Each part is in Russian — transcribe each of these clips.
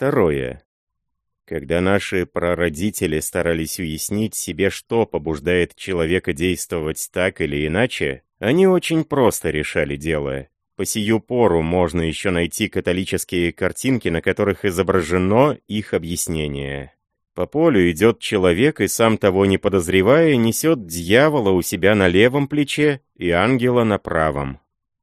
Второе. Когда наши прародители старались уяснить себе, что побуждает человека действовать так или иначе, они очень просто решали дело. По сию пору можно еще найти католические картинки, на которых изображено их объяснение. По полю идет человек и сам того не подозревая, несет дьявола у себя на левом плече и ангела на правом.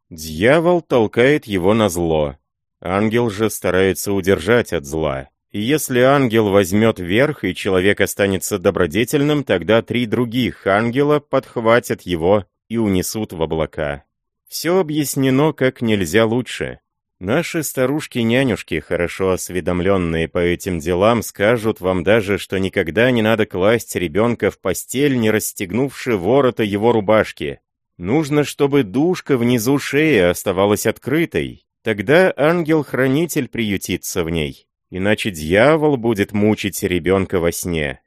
Дьявол толкает его на зло. Ангел же старается удержать от зла. И если ангел возьмет верх, и человек останется добродетельным, тогда три других ангела подхватят его и унесут в облака. Все объяснено как нельзя лучше. Наши старушки-нянюшки, хорошо осведомленные по этим делам, скажут вам даже, что никогда не надо класть ребенка в постель, не расстегнувши ворота его рубашки. Нужно, чтобы душка внизу шеи оставалась открытой. Тогда ангел-хранитель приютится в ней иначе дьявол будет мучить ребенка во сне.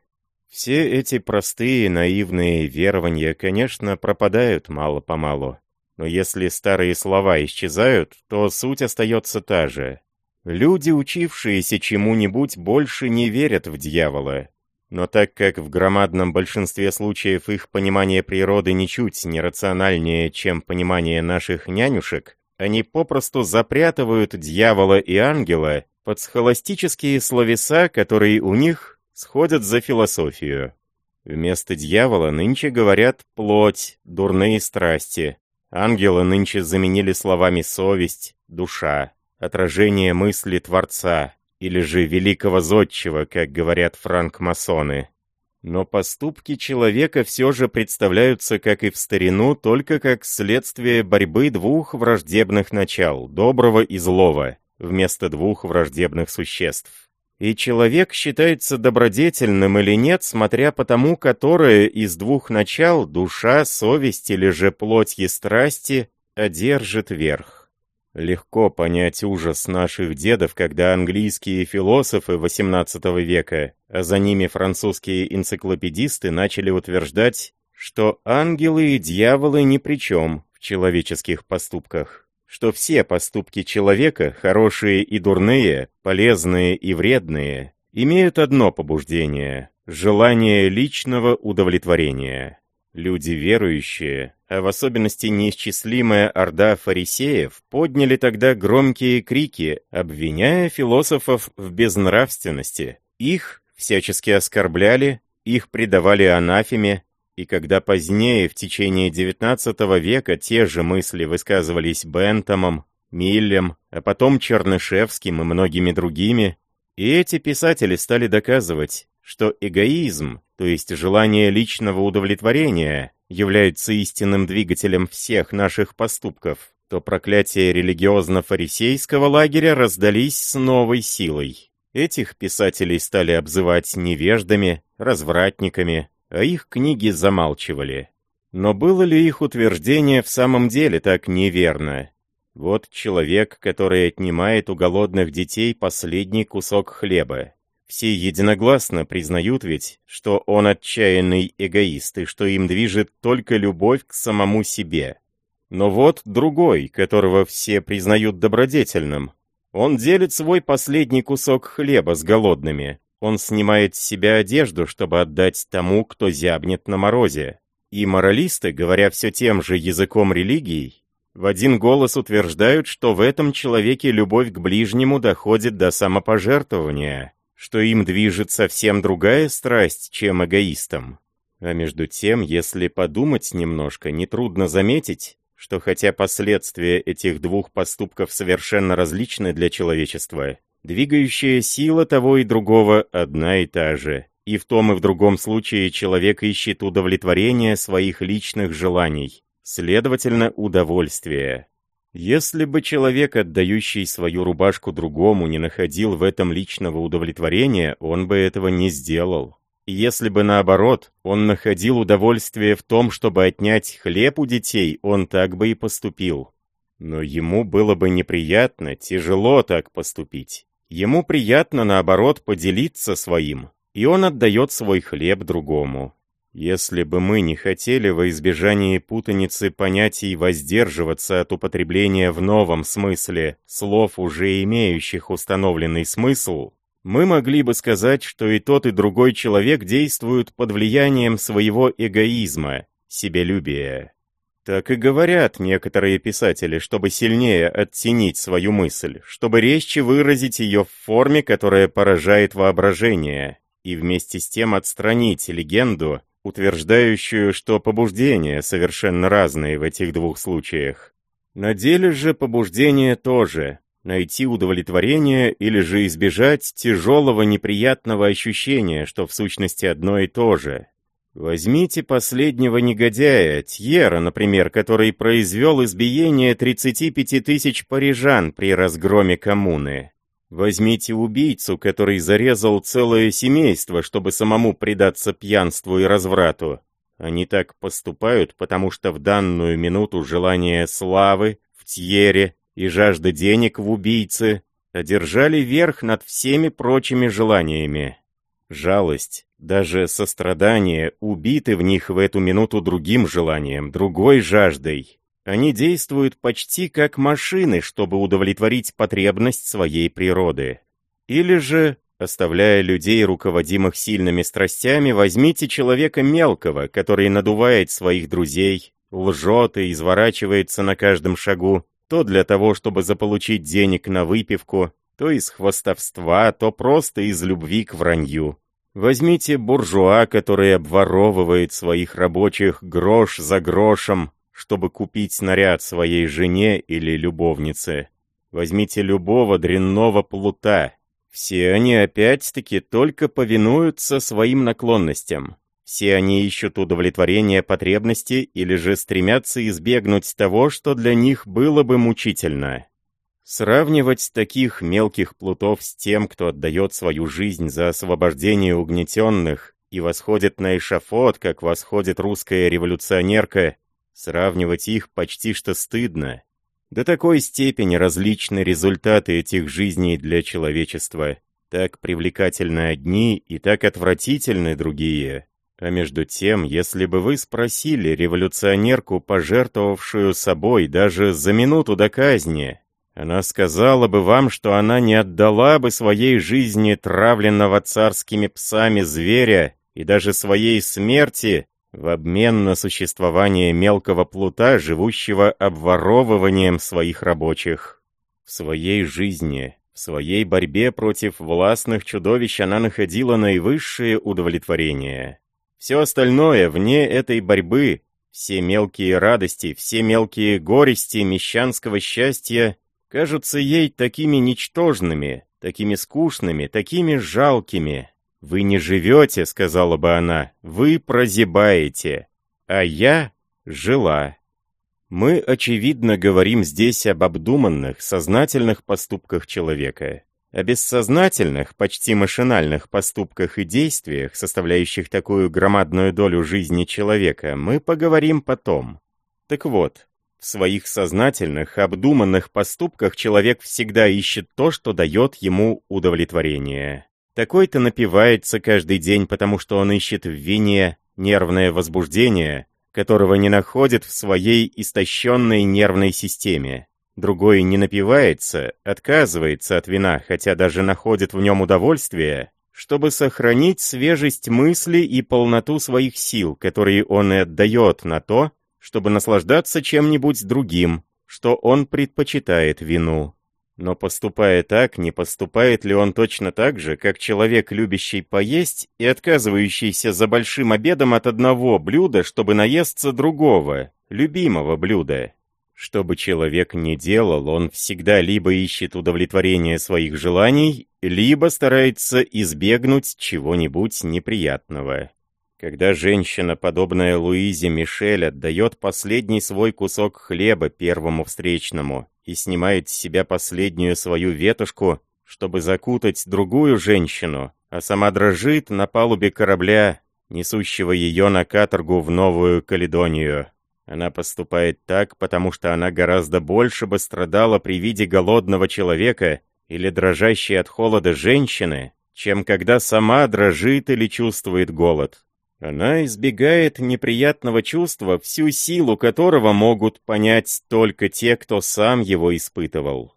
Все эти простые наивные верования, конечно, пропадают мало-помалу. Но если старые слова исчезают, то суть остается та же. Люди, учившиеся чему-нибудь, больше не верят в дьявола. Но так как в громадном большинстве случаев их понимание природы ничуть не рациональнее, чем понимание наших нянюшек, они попросту запрятывают дьявола и ангела под схоластические словеса, которые у них сходят за философию. Вместо дьявола нынче говорят «плоть», «дурные страсти». Ангела нынче заменили словами «совесть», «душа», «отражение мысли Творца» или же «великого зодчего», как говорят франкмасоны. Но поступки человека все же представляются, как и в старину, только как следствие борьбы двух враждебных начал, доброго и злого, вместо двух враждебных существ. И человек считается добродетельным или нет, смотря по тому, которое из двух начал, душа, совесть или же плоть и страсти, одержит верх. Легко понять ужас наших дедов, когда английские философы XVIII века, а за ними французские энциклопедисты начали утверждать, что ангелы и дьяволы ни при чем в человеческих поступках что все поступки человека, хорошие и дурные, полезные и вредные, имеют одно побуждение – желание личного удовлетворения. Люди верующие, а в особенности неисчислимая орда фарисеев, подняли тогда громкие крики, обвиняя философов в безнравственности. Их всячески оскорбляли, их предавали анафеме, и когда позднее, в течение XIX века, те же мысли высказывались Бентомом, Миллем, а потом Чернышевским и многими другими, и эти писатели стали доказывать, что эгоизм, то есть желание личного удовлетворения, является истинным двигателем всех наших поступков, то проклятия религиозно-фарисейского лагеря раздались с новой силой. Этих писателей стали обзывать невеждами, развратниками, а их книги замалчивали. Но было ли их утверждение в самом деле так неверно? Вот человек, который отнимает у голодных детей последний кусок хлеба. Все единогласно признают ведь, что он отчаянный эгоист и что им движет только любовь к самому себе. Но вот другой, которого все признают добродетельным. Он делит свой последний кусок хлеба с голодными, он снимает с себя одежду, чтобы отдать тому, кто зябнет на морозе. И моралисты, говоря все тем же языком религии, в один голос утверждают, что в этом человеке любовь к ближнему доходит до самопожертвования, что им движет совсем другая страсть, чем эгоистам. А между тем, если подумать немножко, нетрудно заметить, что хотя последствия этих двух поступков совершенно различны для человечества, Двигающая сила того и другого одна и та же. И в том и в другом случае человек ищет удовлетворения своих личных желаний, следовательно, удовольствия. Если бы человек, отдающий свою рубашку другому, не находил в этом личного удовлетворения, он бы этого не сделал. Если бы наоборот, он находил удовольствие в том, чтобы отнять хлеб у детей, он так бы и поступил. Но ему было бы неприятно, тяжело так поступить. Ему приятно, наоборот, поделиться своим, и он отдает свой хлеб другому. Если бы мы не хотели во избежании путаницы понятий воздерживаться от употребления в новом смысле слов, уже имеющих установленный смысл, Мы могли бы сказать, что и тот, и другой человек действуют под влиянием своего эгоизма, себелюбия. Так и говорят некоторые писатели, чтобы сильнее оттенить свою мысль, чтобы резче выразить ее в форме, которая поражает воображение, и вместе с тем отстранить легенду, утверждающую, что побуждения совершенно разные в этих двух случаях. На деле же побуждение тоже, найти удовлетворение или же избежать тяжелого неприятного ощущения, что в сущности одно и то же. Возьмите последнего негодяя, Тьера, например, который произвел избиение 35 тысяч парижан при разгроме коммуны. Возьмите убийцу, который зарезал целое семейство, чтобы самому предаться пьянству и разврату. Они так поступают, потому что в данную минуту желание славы в Тьере и жажда денег в убийце одержали верх над всеми прочими желаниями. Жалость, даже сострадание убиты в них в эту минуту другим желанием, другой жаждой. Они действуют почти как машины, чтобы удовлетворить потребность своей природы. Или же, оставляя людей, руководимых сильными страстями, возьмите человека мелкого, который надувает своих друзей, лжет и изворачивается на каждом шагу, то для того, чтобы заполучить денег на выпивку, то из хвостовства, то просто из любви к вранью. Возьмите буржуа, который обворовывает своих рабочих грош за грошем, чтобы купить наряд своей жене или любовнице. Возьмите любого дрянного плута. Все они опять-таки только повинуются своим наклонностям. Все они ищут удовлетворения потребности или же стремятся избегнуть того, что для них было бы мучительно. Сравнивать таких мелких плутов с тем, кто отдает свою жизнь за освобождение угнетенных и восходит на эшафот, как восходит русская революционерка, сравнивать их почти что стыдно. До такой степени различны результаты этих жизней для человечества. Так привлекательны одни и так отвратительны другие. А между тем, если бы вы спросили революционерку, пожертвовавшую собой даже за минуту до казни, она сказала бы вам, что она не отдала бы своей жизни травленного царскими псами зверя и даже своей смерти в обмен на существование мелкого плута, живущего обворовыванием своих рабочих. В своей жизни, в своей борьбе против властных чудовищ она находила наивысшее удовлетворение. Все остальное вне этой борьбы, все мелкие радости, все мелкие горести мещанского счастья кажутся ей такими ничтожными, такими скучными, такими жалкими. «Вы не живете», — сказала бы она, — «вы прозябаете, а я жила». Мы, очевидно, говорим здесь об обдуманных, сознательных поступках человека. О бессознательных, почти машинальных поступках и действиях, составляющих такую громадную долю жизни человека, мы поговорим потом. Так вот, в своих сознательных, обдуманных поступках человек всегда ищет то, что дает ему удовлетворение. Такой-то напивается каждый день, потому что он ищет в вине нервное возбуждение, которого не находит в своей истощенной нервной системе. Другой не напивается, отказывается от вина, хотя даже находит в нем удовольствие, чтобы сохранить свежесть мысли и полноту своих сил, которые он и отдает на то, чтобы наслаждаться чем-нибудь другим, что он предпочитает вину. Но поступая так, не поступает ли он точно так же, как человек, любящий поесть и отказывающийся за большим обедом от одного блюда, чтобы наесться другого, любимого блюда? Что бы человек ни делал, он всегда либо ищет удовлетворения своих желаний, либо старается избегнуть чего-нибудь неприятного. Когда женщина, подобная Луизе Мишель, отдает последний свой кусок хлеба первому встречному и снимает с себя последнюю свою ветушку, чтобы закутать другую женщину, а сама дрожит на палубе корабля, несущего ее на каторгу в Новую Каледонию. Она поступает так, потому что она гораздо больше бы страдала при виде голодного человека или дрожащей от холода женщины, чем когда сама дрожит или чувствует голод. Она избегает неприятного чувства, всю силу которого могут понять только те, кто сам его испытывал.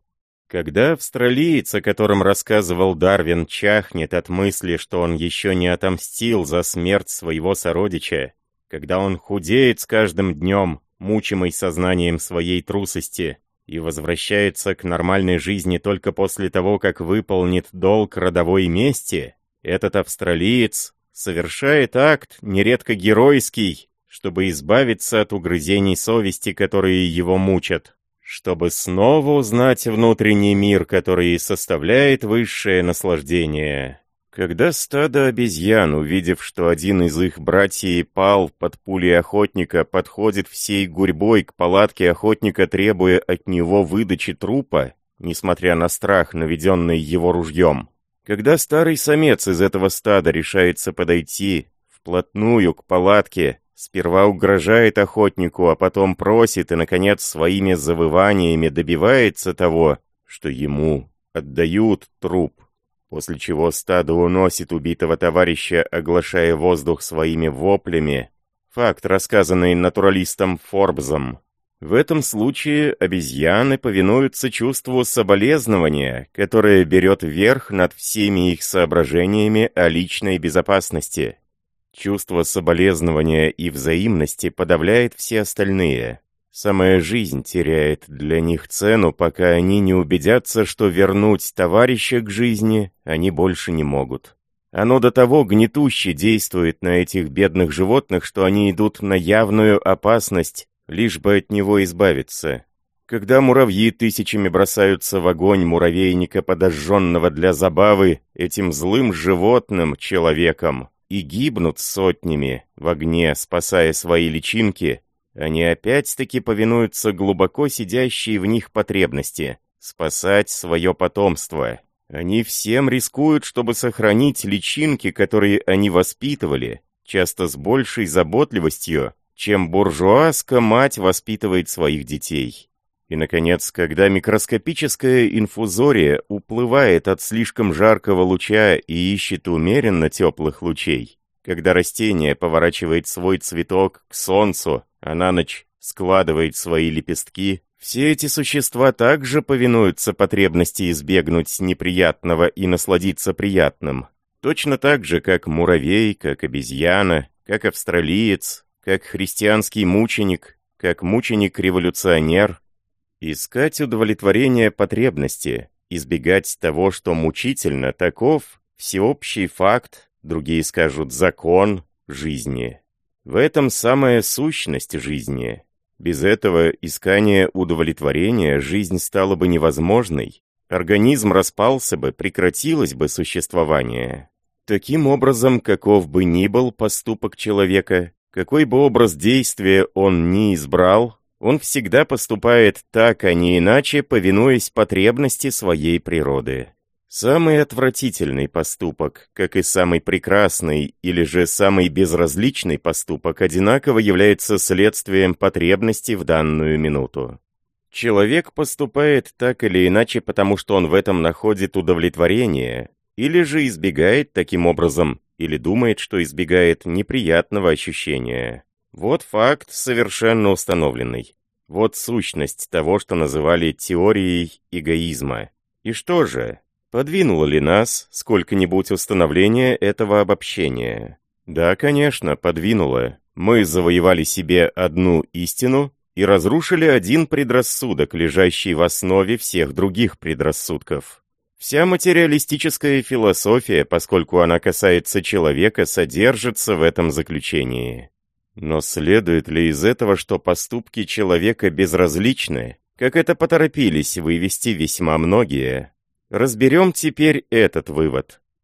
Когда австралиец, о котором рассказывал Дарвин, чахнет от мысли, что он еще не отомстил за смерть своего сородича, когда он худеет с каждым днем, мучимый сознанием своей трусости, и возвращается к нормальной жизни только после того, как выполнит долг родовой мести, этот австралиец совершает акт, нередко геройский, чтобы избавиться от угрызений совести, которые его мучат чтобы снова узнать внутренний мир, который составляет высшее наслаждение. Когда стадо обезьян, увидев, что один из их братьев пал под пулей охотника, подходит всей гурьбой к палатке охотника, требуя от него выдачи трупа, несмотря на страх, наведенный его ружьем. Когда старый самец из этого стада решается подойти вплотную к палатке, Сперва угрожает охотнику, а потом просит и, наконец, своими завываниями добивается того, что ему отдают труп, после чего стадо уносит убитого товарища, оглашая воздух своими воплями. Факт, рассказанный натуралистом Форбзом. В этом случае обезьяны повинуются чувству соболезнования, которое берет верх над всеми их соображениями о личной безопасности. Чувство соболезнования и взаимности подавляет все остальные. Самая жизнь теряет для них цену, пока они не убедятся, что вернуть товарища к жизни они больше не могут. Оно до того гнетуще действует на этих бедных животных, что они идут на явную опасность, лишь бы от него избавиться. Когда муравьи тысячами бросаются в огонь муравейника, подожженного для забавы, этим злым животным, человеком, и гибнут сотнями в огне, спасая свои личинки, они опять-таки повинуются глубоко сидящей в них потребности — спасать свое потомство. Они всем рискуют, чтобы сохранить личинки, которые они воспитывали, часто с большей заботливостью, чем буржуазка мать воспитывает своих детей. И, наконец, когда микроскопическая инфузория уплывает от слишком жаркого луча и ищет умеренно теплых лучей, когда растение поворачивает свой цветок к солнцу, а на ночь складывает свои лепестки, все эти существа также повинуются потребности избегнуть неприятного и насладиться приятным. Точно так же, как муравей, как обезьяна, как австралиец, как христианский мученик, как мученик-революционер, Искать удовлетворение потребности, избегать того, что мучительно, таков всеобщий факт, другие скажут закон жизни. В этом самая сущность жизни. Без этого искания удовлетворения жизнь стала бы невозможной, организм распался бы, прекратилось бы существование. Таким образом, каков бы ни был поступок человека, какой бы образ действия он ни избрал, он всегда поступает так, а не иначе, повинуясь потребности своей природы. Самый отвратительный поступок, как и самый прекрасный или же самый безразличный поступок, одинаково является следствием потребности в данную минуту. Человек поступает так или иначе, потому что он в этом находит удовлетворение, или же избегает таким образом, или думает, что избегает неприятного ощущения. Вот факт совершенно установленный. Вот сущность того, что называли теорией эгоизма. И что же, подвинуло ли нас сколько-нибудь установление этого обобщения? Да, конечно, подвинуло. Мы завоевали себе одну истину и разрушили один предрассудок, лежащий в основе всех других предрассудков. Вся материалистическая философия, поскольку она касается человека, содержится в этом заключении. Но следует ли из этого, что поступки человека безразличны, как это поторопились вывести весьма многие? Разберем теперь этот вывод.